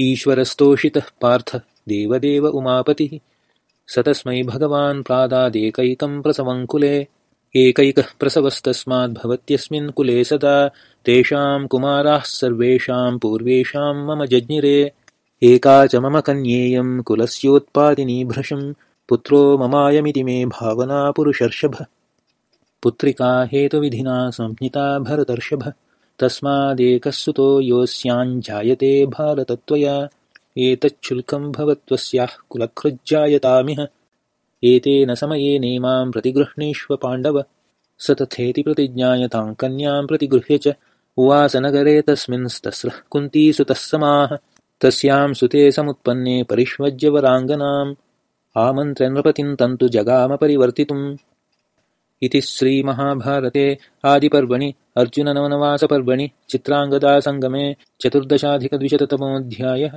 ईश्वरस्तोषितः पार्थ देवदेव उमापतिः। स तस्मै भगवान् प्रादादेकैकं प्रसवङ्कुले एकैकः प्रसवस्तस्माद्भवत्यस्मिन् कुले सदा। तेषां कुमाराः सर्वेषां पूर्वेषां मम जज्ञिरे। एका च मम कन्येयं कुलस्योत्पादिनी भृशं पुत्रो ममायमिति मे भावना पुरुषर्षभ। पुत्रिका हेतुविधिना संज्ञिता भरतर्षभ तस्मादेकः सुतो योऽस्याञ्जायते भारतत्वया। एतच्छुल्कं भवत्वस्याः कुलकृज्जायतामिह। एतेन समयेनेमां प्रतिगृह्णीष्व पाण्डव। स तथेति प्रतिज्ञायतां कन्यां प्रतिगृह्य च। उवासनगरे तस्मिंस्तस्रः कुन्तीसुतः समाः तस्यां सुते समुत्पन्ने परिष्वज्यवराङ्गनाम् आमन्त्र्य तन्तु जगामपरिवर्तितुम् इति श्रीमहाभारते आदिपर्वणि अर्जुननवनवासपर्वणि चित्राङ्गदासङ्गमे चतुर्दशाधिकद्विशततमोऽध्यायः